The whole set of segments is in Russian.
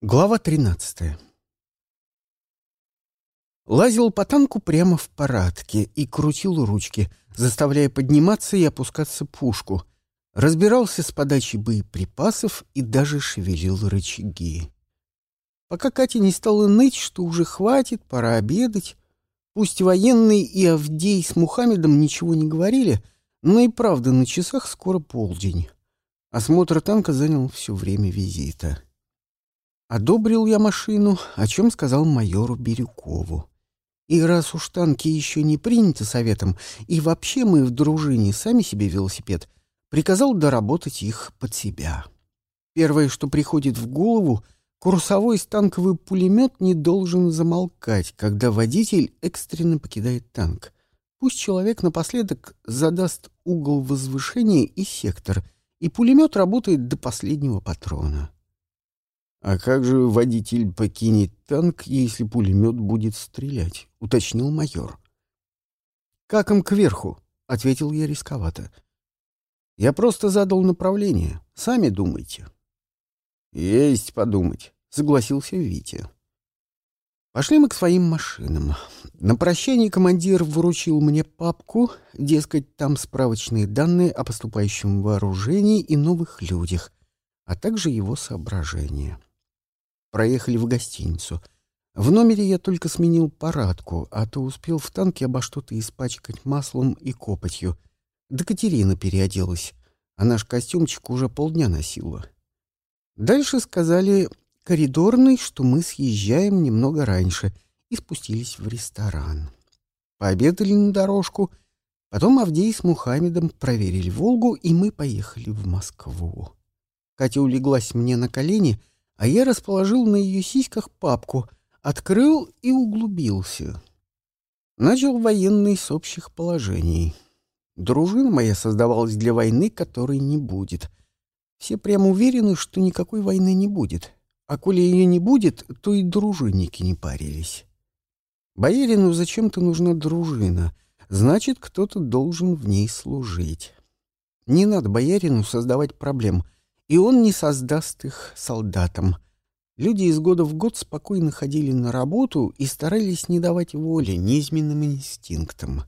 Глава 13 Лазил по танку прямо в парадке и крутил ручки, заставляя подниматься и опускаться пушку. Разбирался с подачей боеприпасов и даже шевелил рычаги. Пока Катя не стала ныть, что уже хватит, пора обедать. Пусть военный и Авдей с Мухаммедом ничего не говорили, но и правда на часах скоро полдень. Осмотр танка занял все время визита. Одобрил я машину, о чем сказал майору Бирюкову. И раз уж танки еще не приняты советом, и вообще мы в дружине сами себе велосипед, приказал доработать их под себя. Первое, что приходит в голову, курсовой станковый пулемет не должен замолкать, когда водитель экстренно покидает танк. Пусть человек напоследок задаст угол возвышения и сектор, и пулемет работает до последнего патрона. «А как же водитель покинет танк, если пулемет будет стрелять?» — уточнил майор. «Как им кверху?» — ответил я рисковато. «Я просто задал направление. Сами думайте». «Есть подумать», — согласился Витя. Пошли мы к своим машинам. На прощание командир вручил мне папку, дескать, там справочные данные о поступающем вооружении и новых людях, а также его соображения. Проехали в гостиницу. В номере я только сменил парадку, а то успел в танке обо что-то испачкать маслом и копотью. Да Катерина переоделась, а наш костюмчик уже полдня носила. Дальше сказали коридорный, что мы съезжаем немного раньше, и спустились в ресторан. Пообедали на дорожку, потом Авдей с Мухаммедом проверили «Волгу», и мы поехали в Москву. Катя улеглась мне на колени — а я расположил на ее сиськах папку, открыл и углубился. Начал военный с общих положений. Дружина моя создавалась для войны, которой не будет. Все прямо уверены, что никакой войны не будет. А коли ее не будет, то и дружинники не парились. Боярину зачем-то нужна дружина, значит, кто-то должен в ней служить. Не надо боярину создавать проблем — и он не создаст их солдатам. Люди из года в год спокойно ходили на работу и старались не давать воли низменным инстинктам.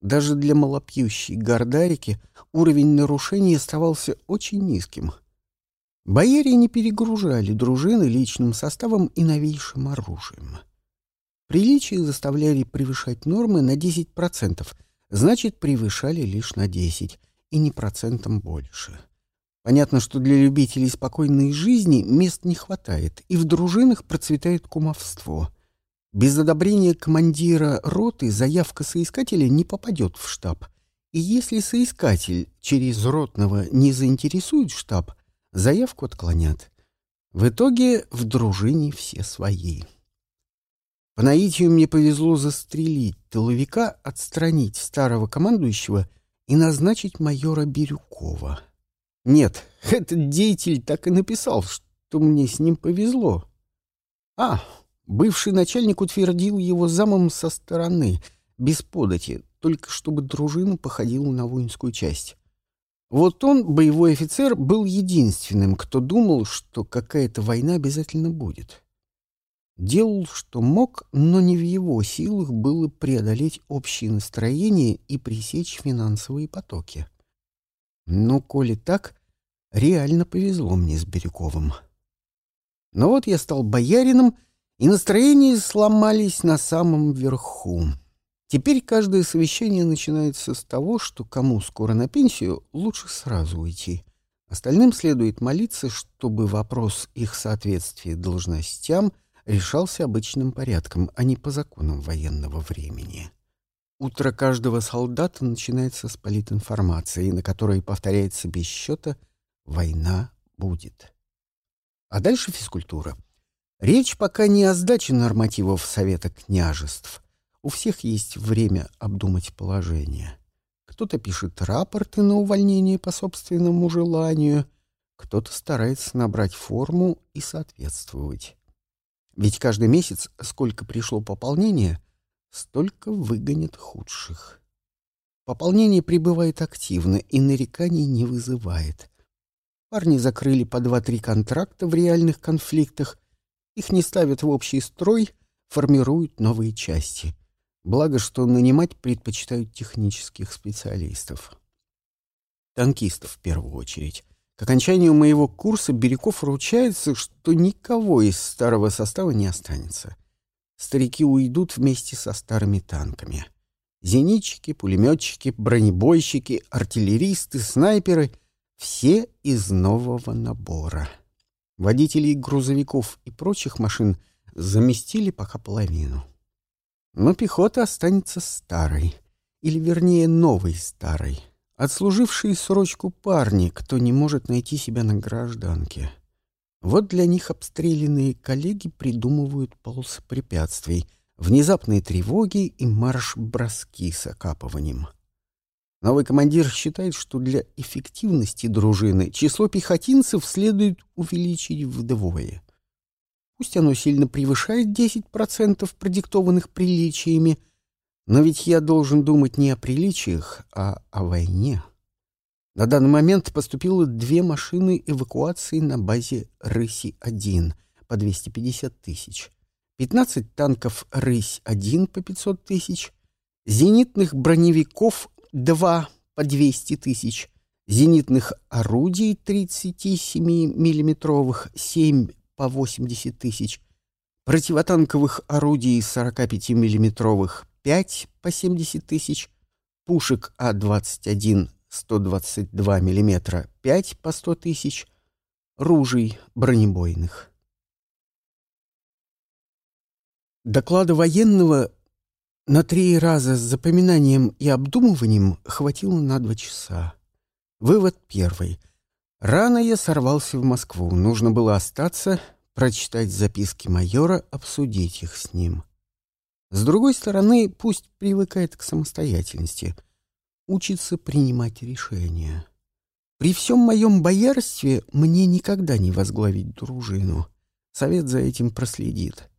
Даже для малопьющей гордарики уровень нарушений оставался очень низким. Бояре не перегружали дружины личным составом и новейшим оружием. Приличие заставляли превышать нормы на 10%, значит, превышали лишь на 10%, и не процентом больше. Понятно, что для любителей спокойной жизни мест не хватает, и в дружинах процветает кумовство. Без одобрения командира роты заявка соискателя не попадет в штаб. И если соискатель через ротного не заинтересует штаб, заявку отклонят. В итоге в дружине все свои. По наитию мне повезло застрелить тыловика, отстранить старого командующего и назначить майора Бирюкова. Нет, этот деятель так и написал, что мне с ним повезло. А, бывший начальник утвердил его замом со стороны, без подати, только чтобы дружина походила на воинскую часть. Вот он, боевой офицер, был единственным, кто думал, что какая-то война обязательно будет. Делал, что мог, но не в его силах было преодолеть общее настроение и пресечь финансовые потоки. Ну, коли так, реально повезло мне с Бирюковым. Но вот я стал боярином, и настроения сломались на самом верху. Теперь каждое совещание начинается с того, что кому скоро на пенсию, лучше сразу уйти. Остальным следует молиться, чтобы вопрос их соответствия должностям решался обычным порядком, а не по законам военного времени. Утро каждого солдата начинается с политинформации, на которой повторяется без счета «война будет». А дальше физкультура. Речь пока не о сдаче нормативов Совета княжеств. У всех есть время обдумать положение. Кто-то пишет рапорты на увольнение по собственному желанию, кто-то старается набрать форму и соответствовать. Ведь каждый месяц, сколько пришло пополнение — столько выгонят худших. Пополнение прибывает активно и нареканий не вызывает. Парни закрыли по два-три контракта в реальных конфликтах Их не ставят в общий строй, формируют новые части. Благо, что нанимать предпочитают технических специалистов. Танкистов в первую очередь. К окончанию моего курса Бирюков ручается, что никого из старого состава не останется. Старики уйдут вместе со старыми танками. Зенитчики, пулеметчики, бронебойщики, артиллеристы, снайперы — все из нового набора. Водителей грузовиков и прочих машин заместили пока половину. Но пехота останется старой, или вернее новой старой, отслужившие срочку парни, кто не может найти себя на гражданке. Вот для них обстрелянные коллеги придумывают полосы препятствий, внезапные тревоги и марш-броски с окапыванием. Новый командир считает, что для эффективности дружины число пехотинцев следует увеличить вдвое. Пусть оно сильно превышает 10% продиктованных приличиями, но ведь я должен думать не о приличиях, а о войне. На данный момент поступило две машины эвакуации на базе «Рыси-1» по 250 тысяч, 15 танков «Рысь-1» по 500 тысяч, зенитных броневиков 2 по 200 тысяч, зенитных орудий 37 миллиметровых 7 по 80 тысяч, противотанковых орудий 45 миллиметровых 5 по 70 тысяч, пушек А-21 122 мм 5 по 100 тысяч, ружей бронебойных. Доклада военного на три раза с запоминанием и обдумыванием хватило на два часа. Вывод первый. Рано я сорвался в Москву. Нужно было остаться, прочитать записки майора, обсудить их с ним. С другой стороны, пусть привыкает к самостоятельности, учится принимать решения. При всем моем боярстве мне никогда не возглавить дружину. Совет за этим проследит.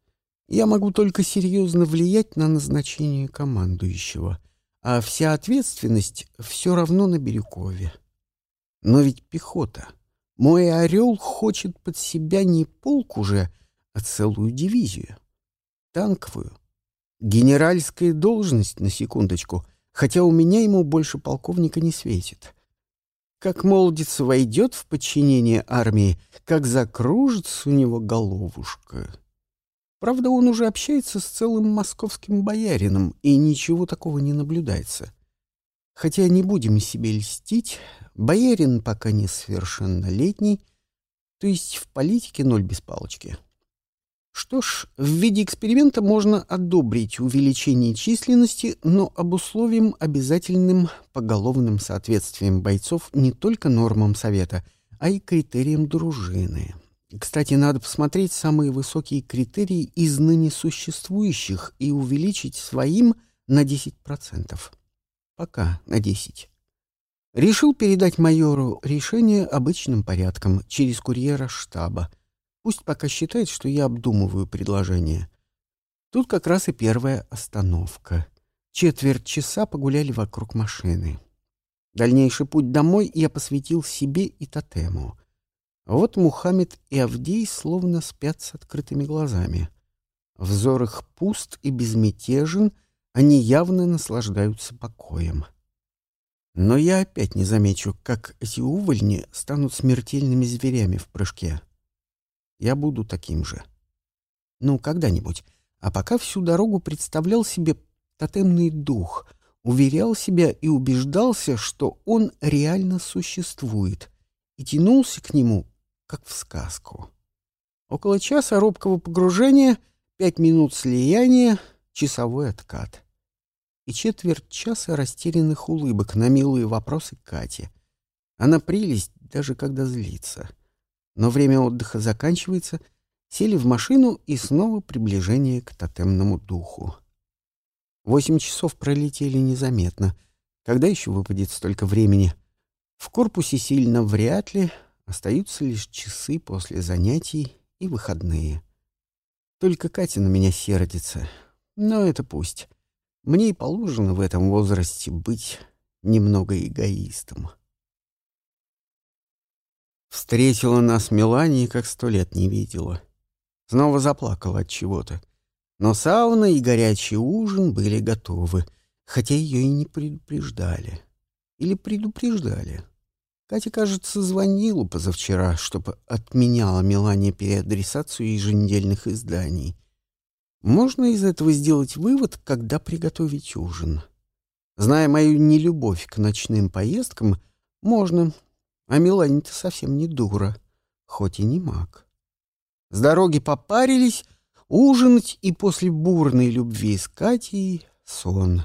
Я могу только серьезно влиять на назначение командующего, а вся ответственность все равно на Бирюкове. Но ведь пехота. Мой орел хочет под себя не полк уже, а целую дивизию. Танковую, Генеральская должность, на секундочку, хотя у меня ему больше полковника не светит. Как молодец войдет в подчинение армии, как закружится у него головушка. Правда, он уже общается с целым московским боярином, и ничего такого не наблюдается. Хотя не будем себе льстить, боярин пока не совершеннолетний, то есть в политике ноль без палочки. Что ж, в виде эксперимента можно одобрить увеличение численности, но об условием обязательным поголовным соответствием бойцов не только нормам Совета, а и критериям дружины. Кстати, надо посмотреть самые высокие критерии из ныне существующих и увеличить своим на 10%. Пока на 10%. Решил передать майору решение обычным порядком через курьера штаба — Пусть пока считает, что я обдумываю предложение. Тут как раз и первая остановка. Четверть часа погуляли вокруг машины. Дальнейший путь домой я посвятил себе и тотему. Вот Мухаммед и Авдей словно спят с открытыми глазами. Взор их пуст и безмятежен, они явно наслаждаются покоем. Но я опять не замечу, как эти увольни станут смертельными зверями в прыжке. Я буду таким же. Ну, когда-нибудь. А пока всю дорогу представлял себе тотемный дух, уверял себя и убеждался, что он реально существует, и тянулся к нему, как в сказку. Около часа робкого погружения, пять минут слияния, часовой откат. И четверть часа растерянных улыбок на милые вопросы Кати. Она прелесть, даже когда злится. — но время отдыха заканчивается, сели в машину и снова приближение к тотемному духу. Восемь часов пролетели незаметно. Когда еще выпадет столько времени? В корпусе сильно вряд ли, остаются лишь часы после занятий и выходные. Только Катя на меня сердится, но это пусть. Мне и положено в этом возрасте быть немного эгоистом. Встретила нас Мелания, как сто лет не видела. Снова заплакала от чего-то. Но сауна и горячий ужин были готовы, хотя ее и не предупреждали. Или предупреждали. Катя, кажется, звонила позавчера, чтобы отменяла Мелания переадресацию еженедельных изданий. Можно из этого сделать вывод, когда приготовить ужин. Зная мою нелюбовь к ночным поездкам, можно. А Мелания-то совсем не дура, хоть и не маг. С дороги попарились, ужинать и после бурной любви с Катей сон.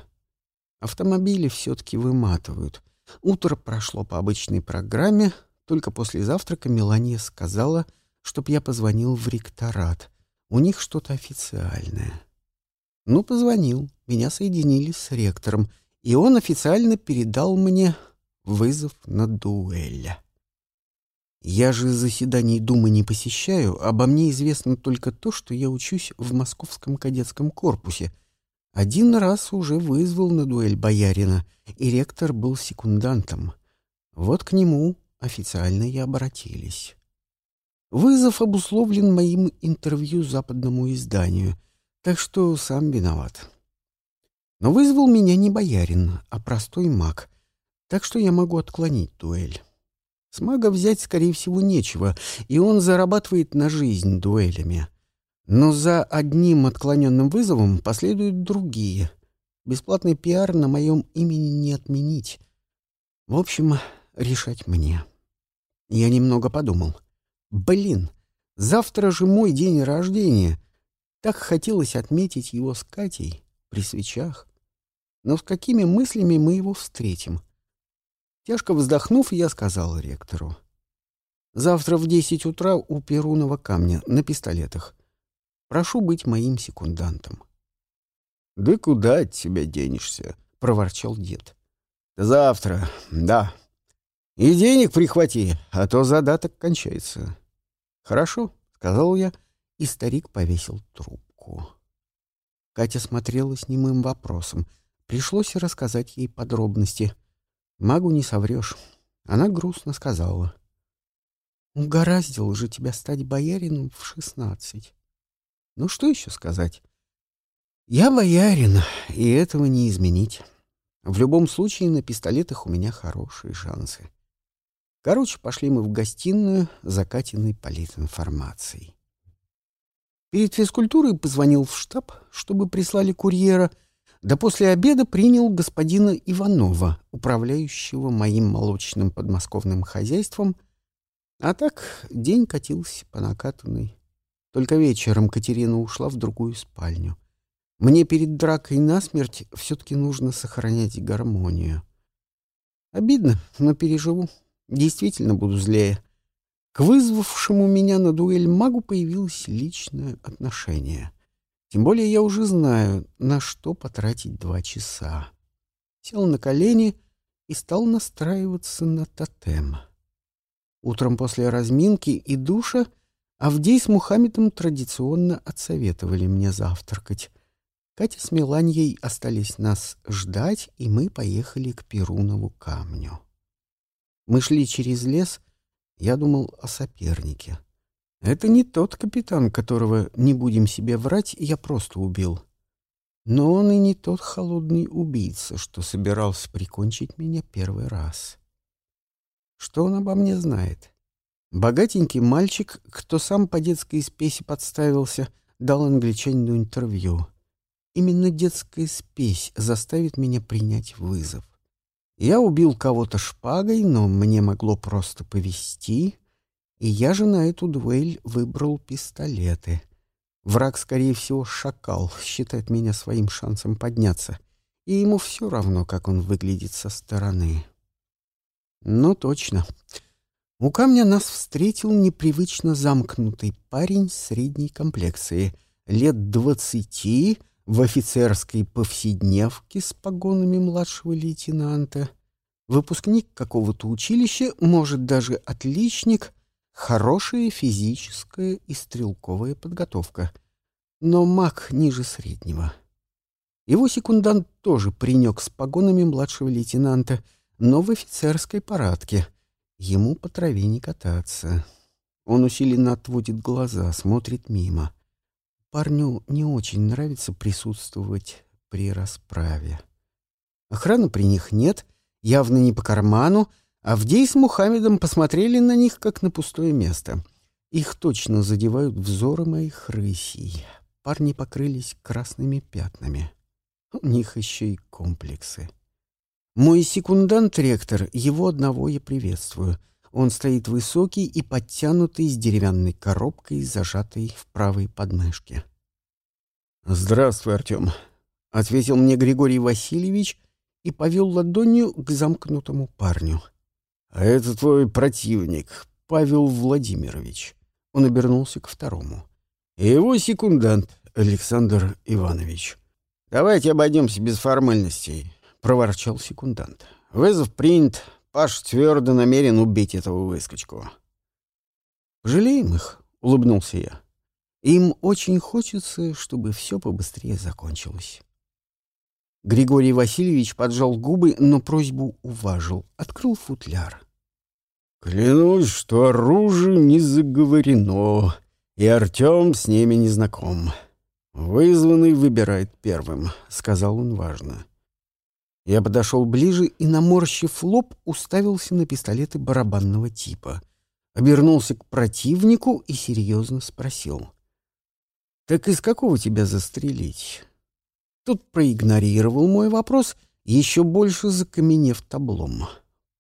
Автомобили все-таки выматывают. Утро прошло по обычной программе, только после завтрака Мелания сказала, чтоб я позвонил в ректорат — у них что-то официальное. Ну, позвонил, меня соединили с ректором, и он официально передал мне вызов на дуэль. Я же заседаний Думы не посещаю, обо мне известно только то, что я учусь в Московском кадетском корпусе. Один раз уже вызвал на дуэль боярина, и ректор был секундантом. Вот к нему официально и обратились. Вызов обусловлен моим интервью западному изданию, так что сам виноват. Но вызвал меня не боярин, а простой маг, так что я могу отклонить дуэль. С мага взять, скорее всего, нечего, и он зарабатывает на жизнь дуэлями. Но за одним отклоненным вызовом последуют другие. Бесплатный пиар на моем имени не отменить. В общем, решать мне. Я немного подумал — Блин, завтра же мой день рождения. Так хотелось отметить его с Катей при свечах. Но с какими мыслями мы его встретим? Тяжко вздохнув, я сказал ректору. Завтра в десять утра у Перунова камня на пистолетах. Прошу быть моим секундантом. — Да куда от тебя денешься? — проворчал дед. — Завтра, да, и денег прихвати, а то задаток кончается. Хорошо, сказал я, и старик повесил трубку. Катя смотрела с немым вопросом. Пришлось рассказать ей подробности. Магу не соврешь. Она грустно сказала. «Угораздило же тебя стать боярином в шестнадцать. Ну что еще сказать? Я боярин, и этого не изменить. В любом случае на пистолетах у меня хорошие шансы. Короче, пошли мы в гостиную за политинформацией. Перед физкультурой позвонил в штаб, чтобы прислали курьера, да после обеда принял господина Иванова, управляющего моим молочным подмосковным хозяйством, а так день катился по накатанной. Только вечером Катерина ушла в другую спальню. Мне перед дракой насмерть все-таки нужно сохранять гармонию. Обидно, но переживу. Действительно буду злее. К вызвавшему меня на дуэль магу появилось личное отношение. Тем более я уже знаю, на что потратить два часа. Сел на колени и стал настраиваться на тотем. Утром после разминки и душа Авдей с Мухаммедом традиционно отсоветовали мне завтракать. Катя с Меланьей остались нас ждать, и мы поехали к Перунову камню. Мы шли через лес, я думал о сопернике. Это не тот капитан, которого, не будем себе врать, я просто убил. Но он и не тот холодный убийца, что собирался прикончить меня первый раз. Что он обо мне знает? Богатенький мальчик, кто сам по детской спеси подставился, дал англичанину интервью. Именно детская спесь заставит меня принять вызов. Я убил кого-то шпагой, но мне могло просто повести, и я же на эту дуэль выбрал пистолеты. Враг, скорее всего, шакал, считает меня своим шансом подняться, и ему все равно, как он выглядит со стороны. Ну, точно. У камня нас встретил непривычно замкнутый парень средней комплекции, лет двадцати, в офицерской повседневке с погонами младшего лейтенанта, выпускник какого-то училища, может даже отличник, хорошая физическая и стрелковая подготовка, но маг ниже среднего. Его секундант тоже принёк с погонами младшего лейтенанта, но в офицерской парадке. Ему по траве не кататься. Он усиленно отводит глаза, смотрит мимо — парню не очень нравится присутствовать при расправе. Охраны при них нет, явно не по карману, Авдей с Мухаммедом посмотрели на них, как на пустое место. Их точно задевают взоры моих рысей. Парни покрылись красными пятнами. У них еще и комплексы. Мой секундант-ректор, его одного я приветствую. Он стоит высокий и подтянутый с деревянной коробкой, зажатой в правой подмышке. «Здравствуй, Артем», — ответил мне Григорий Васильевич и повел ладонью к замкнутому парню. «А это твой противник, Павел Владимирович». Он обернулся к второму. «И его секундант, Александр Иванович». «Давайте обойдемся без формальностей», — проворчал секундант. «Вызов принят. Паш твердо намерен убить этого выскочку». «Жалеем их», — улыбнулся я. «Им очень хочется, чтобы все побыстрее закончилось». Григорий Васильевич поджал губы, но просьбу уважил. Открыл футляр. «Клянусь, что оружие не заговорено, и Артем с ними не знаком. Вызванный выбирает первым», — сказал он важно. Я подошел ближе и, наморщив лоб, уставился на пистолеты барабанного типа. Обернулся к противнику и серьезно спросил. «Так из какого тебя застрелить?» Тот проигнорировал мой вопрос, еще больше закаменев таблом.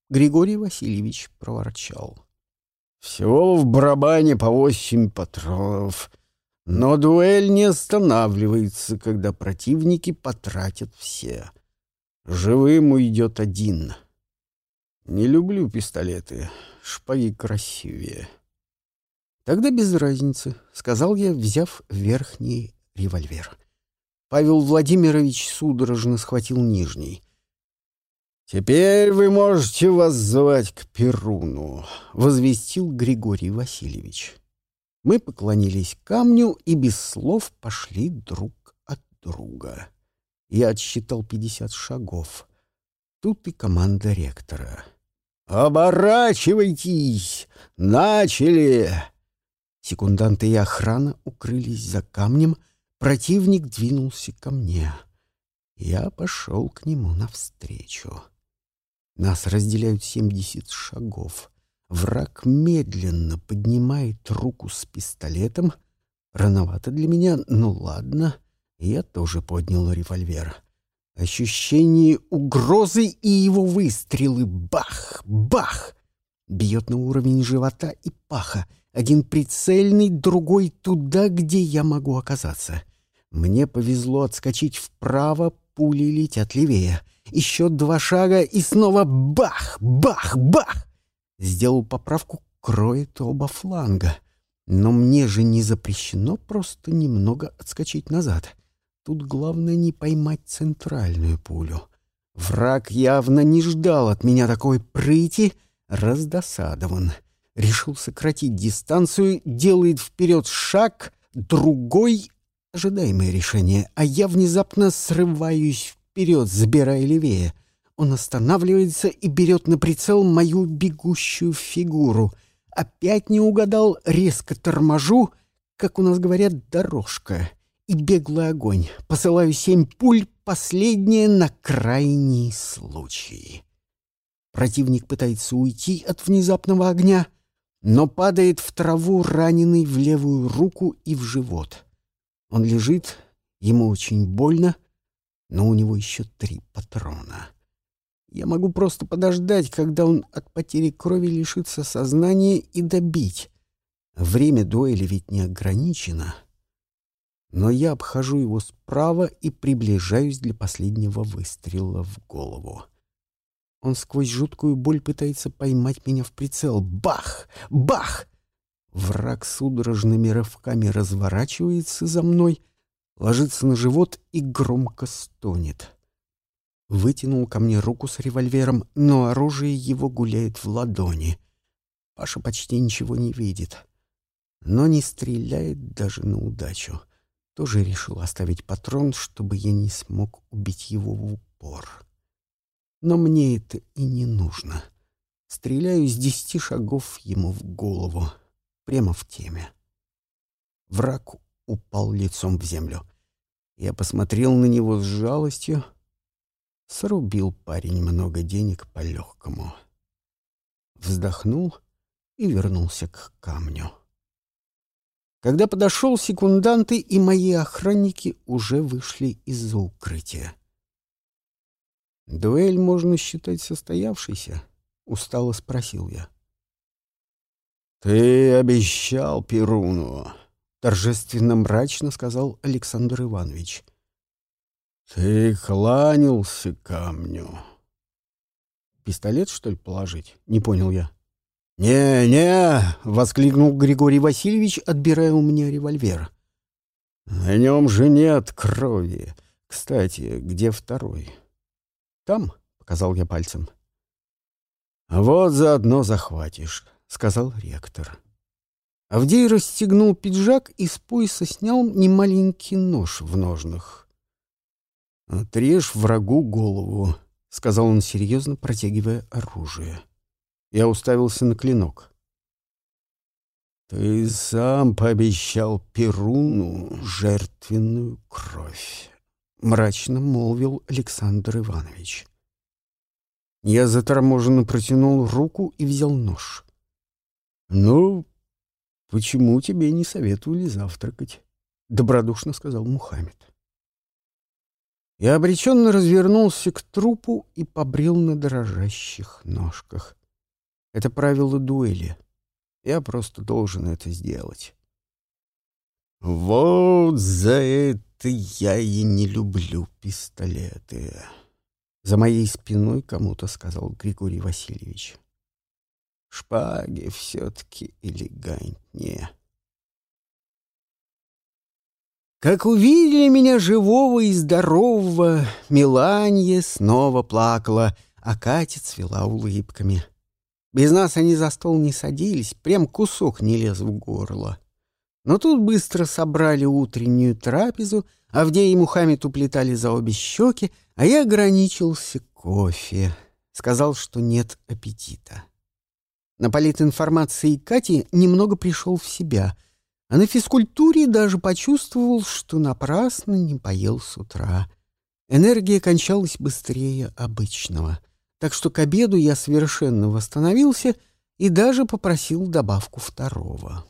Григорий Васильевич проворчал. «Всего в барабане по восемь патронов, но дуэль не останавливается, когда противники потратят все. Живым уйдет один. Не люблю пистолеты, шпаги красивее». «Тогда без разницы», — сказал я, взяв верхний револьвер. Павел Владимирович судорожно схватил нижний. «Теперь вы можете вас звать к Перуну», — возвестил Григорий Васильевич. Мы поклонились камню и без слов пошли друг от друга. Я отсчитал пятьдесят шагов. Тут и команда ректора. «Оборачивайтесь! Начали!» Секунданты и охрана укрылись за камнем — Противник двинулся ко мне. Я пошел к нему навстречу. Нас разделяют семьдесят шагов. Враг медленно поднимает руку с пистолетом. Рановато для меня, ну ладно. Я тоже поднял револьвер. Ощущение угрозы и его выстрелы. Бах! Бах! Бьет на уровень живота и паха. Один прицельный, другой туда, где я могу оказаться. Мне повезло отскочить вправо, пули летят левее. Еще два шага и снова бах, бах, бах. Сделал поправку, кроет оба фланга. Но мне же не запрещено просто немного отскочить назад. Тут главное не поймать центральную пулю. Враг явно не ждал от меня такой прыти, раздосадован — решил сократить дистанцию, делает вперед шаг, другой — ожидаемое решение, а я внезапно срываюсь вперед, забирая левее. Он останавливается и берет на прицел мою бегущую фигуру. Опять не угадал, резко торможу, как у нас говорят, дорожка. И беглый огонь. Посылаю семь пуль, последнее на крайний случай. Противник пытается уйти от внезапного огня — но падает в траву, раненый в левую руку и в живот. Он лежит, ему очень больно, но у него еще три патрона. Я могу просто подождать, когда он от потери крови лишится сознания и добить. Время дуэли ведь не ограничено. Но я обхожу его справа и приближаюсь для последнего выстрела в голову. Он сквозь жуткую боль пытается поймать меня в прицел. Бах! Бах! Враг судорожными рывками разворачивается за мной, ложится на живот и громко стонет. Вытянул ко мне руку с револьвером, но оружие его гуляет в ладони. Паша почти ничего не видит, но не стреляет даже на удачу. Тоже решил оставить патрон, чтобы я не смог убить его в упор. Но мне это и не нужно. Стреляю с десяти шагов ему в голову, прямо в теме. Враг упал лицом в землю. Я посмотрел на него с жалостью. Срубил парень много денег по-легкому. Вздохнул и вернулся к камню. Когда подошел, секунданты и мои охранники уже вышли из-за укрытия. «Дуэль можно считать состоявшейся?» — устало спросил я. «Ты обещал Перуну», — торжественно мрачно сказал Александр Иванович. «Ты кланялся камню». «Пистолет, что ли, положить?» — не понял я. «Не-не!» — воскликнул Григорий Васильевич, отбирая у меня револьвер. «На нем же нет крови. Кстати, где второй?» «Там», — показал я пальцем. «Вот заодно захватишь», — сказал ректор. Авдей расстегнул пиджак и с пояса снял немаленький нож в ножнах. «Отрежь врагу голову», — сказал он серьезно, протягивая оружие. Я уставился на клинок. «Ты сам пообещал Перуну жертвенную кровь», — мрачно молвил Александр Иванович. Я заторможенно протянул руку и взял нож. «Ну, почему тебе не советовали завтракать?» — добродушно сказал Мухаммед. Я обреченно развернулся к трупу и побрел на дрожащих ножках. Это правило дуэли. Я просто должен это сделать. Вот за это я и не люблю пистолеты. За моей спиной кому-то сказал Григорий Васильевич. Шпаги все-таки элегантнее. Как увидели меня живого и здорового, Миланье снова плакала, а Катя цвела улыбками. Без нас они за стол не садились, прям кусок не лез в горло. Но тут быстро собрали утреннюю трапезу, Авдей и Мухаммед уплетали за обе щеки, а я ограничился кофе. Сказал, что нет аппетита. На политинформации Кати немного пришел в себя, а на физкультуре даже почувствовал, что напрасно не поел с утра. Энергия кончалась быстрее обычного — так что к обеду я совершенно восстановился и даже попросил добавку второго.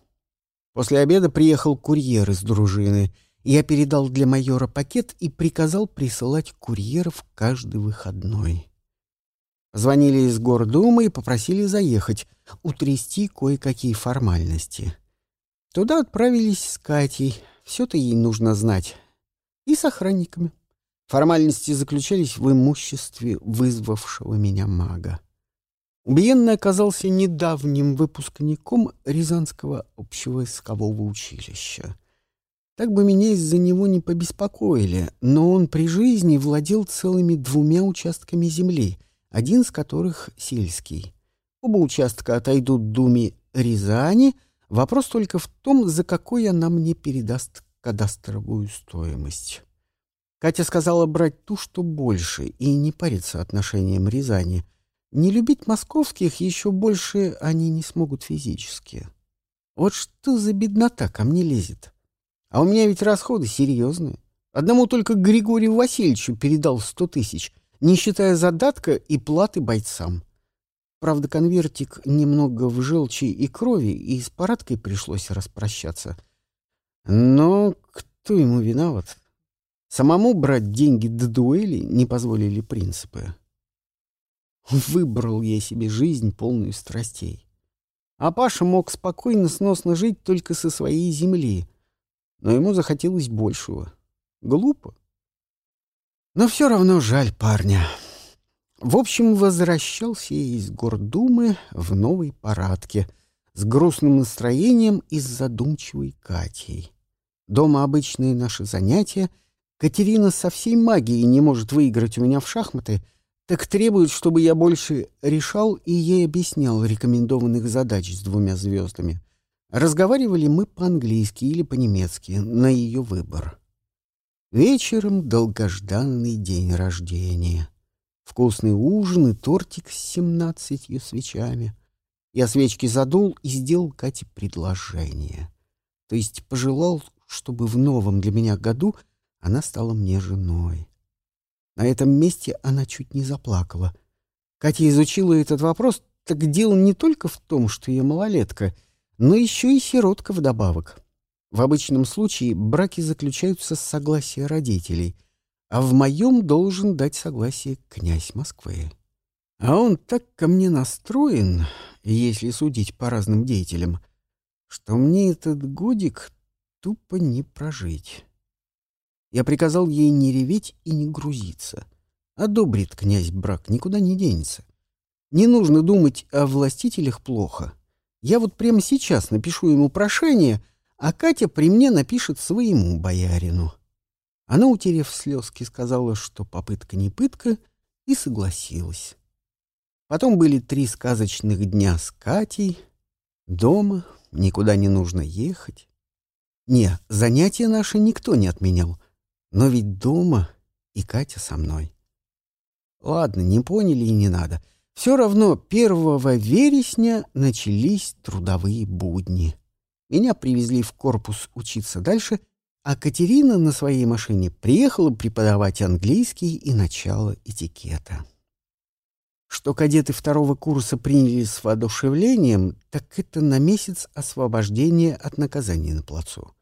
После обеда приехал курьер из дружины. Я передал для майора пакет и приказал присылать курьеров каждый выходной. Звонили из гордумы и попросили заехать, утрясти кое-какие формальности. Туда отправились с Катей, все-то ей нужно знать, и с охранниками. Формальности заключались в имуществе вызвавшего меня мага. Убиенный оказался недавним выпускником Рязанского общевойскового училища. Так бы меня из-за него не побеспокоили, но он при жизни владел целыми двумя участками земли, один из которых сельский. Оба участка отойдут Думе Рязани, вопрос только в том, за какой она мне передаст кадастровую стоимость. Катя сказала брать ту, что больше, и не париться отношением Рязани. Не любить московских еще больше они не смогут физически. Вот что за беднота ко мне лезет. А у меня ведь расходы серьезные. Одному только Григорию Васильевичу передал сто тысяч, не считая задатка и платы бойцам. Правда, конвертик немного в желчи и крови, и с парадкой пришлось распрощаться. Но кто ему виноват? Самому брать деньги до дуэли не позволили принципы. Выбрал я себе жизнь, полную страстей. А Паша мог спокойно, сносно жить только со своей земли, но ему захотелось большего. Глупо. Но все равно жаль парня. В общем, возвращался я из Гордумы в новой парадке с грустным настроением и с задумчивой Катей. Дома обычные наши занятия — Катерина со всей магией не может выиграть у меня в шахматы, так требует, чтобы я больше решал и ей объяснял рекомендованных задач с двумя звездами. Разговаривали мы по-английски или по-немецки, на ее выбор. Вечером долгожданный день рождения. Вкусный ужин и тортик с семнадцатью свечами. Я свечки задул и сделал Кате предложение. То есть пожелал, чтобы в новом для меня году она стала мне женой. На этом месте она чуть не заплакала. Катя изучила этот вопрос, так дело не только в том, что я малолетка, но еще и сиротка вдобавок. В обычном случае браки заключаются с согласия родителей, а в моем должен дать согласие князь Москвы. А он так ко мне настроен, если судить по разным деятелям, что мне этот годик тупо не прожить. Я приказал ей не реветь и не грузиться. Одобрит князь брак, никуда не денется. Не нужно думать о властителях плохо. Я вот прямо сейчас напишу ему прошение, а Катя при мне напишет своему боярину. Она, утерев слезки, сказала, что попытка не пытка, и согласилась. Потом были три сказочных дня с Катей. Дома, никуда не нужно ехать. Не, занятия наши никто не отменял. Но ведь дома и Катя со мной. Ладно, не поняли и не надо. Все равно первого вересня начались трудовые будни. Меня привезли в корпус учиться дальше, а Катерина на своей машине приехала преподавать английский и начало этикета. Что кадеты второго курса приняли с воодушевлением, так это на месяц освобождения от наказания на плацу.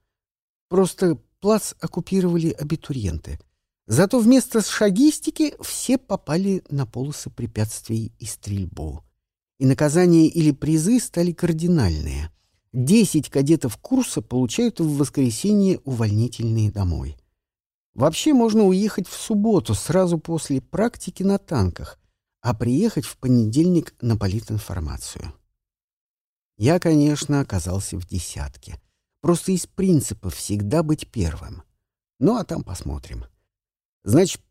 Просто плац оккупировали абитуриенты. Зато вместо шагистики все попали на полосы препятствий и стрельбу. И наказания или призы стали кардинальные. Десять кадетов курса получают в воскресенье увольнительные домой. Вообще можно уехать в субботу, сразу после практики на танках, а приехать в понедельник на политинформацию. Я, конечно, оказался в десятке. Просто из принципа всегда быть первым. Ну, а там посмотрим. Значит,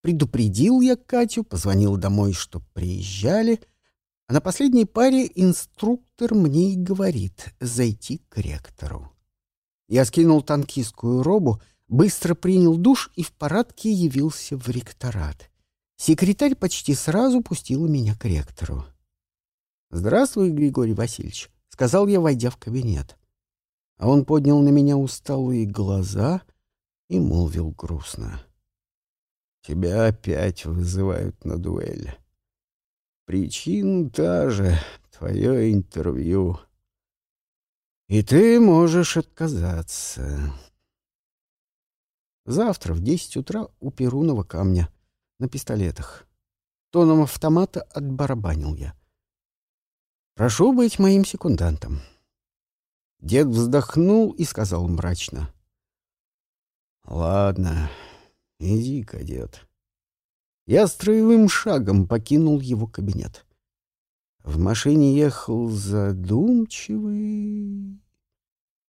предупредил я Катю, позвонил домой, что приезжали, а на последней паре инструктор мне и говорит зайти к ректору. Я скинул танкистскую робу, быстро принял душ и в парадке явился в ректорат. Секретарь почти сразу пустила меня к ректору. «Здравствуй, Григорий Васильевич», — сказал я, войдя в кабинет. А он поднял на меня усталые глаза и молвил грустно. «Тебя опять вызывают на дуэль. Причина та же — твое интервью. И ты можешь отказаться. Завтра в десять утра у Перунова камня на пистолетах. Тоном автомата отбарабанил я. «Прошу быть моим секундантом». Дед вздохнул и сказал мрачно. «Ладно, иди, кадет». Я строевым шагом покинул его кабинет. В машине ехал задумчивый...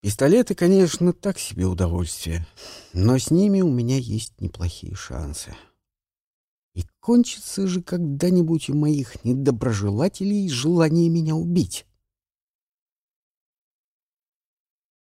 Пистолеты, конечно, так себе удовольствие, но с ними у меня есть неплохие шансы. И кончится же когда-нибудь у моих недоброжелателей желание меня убить.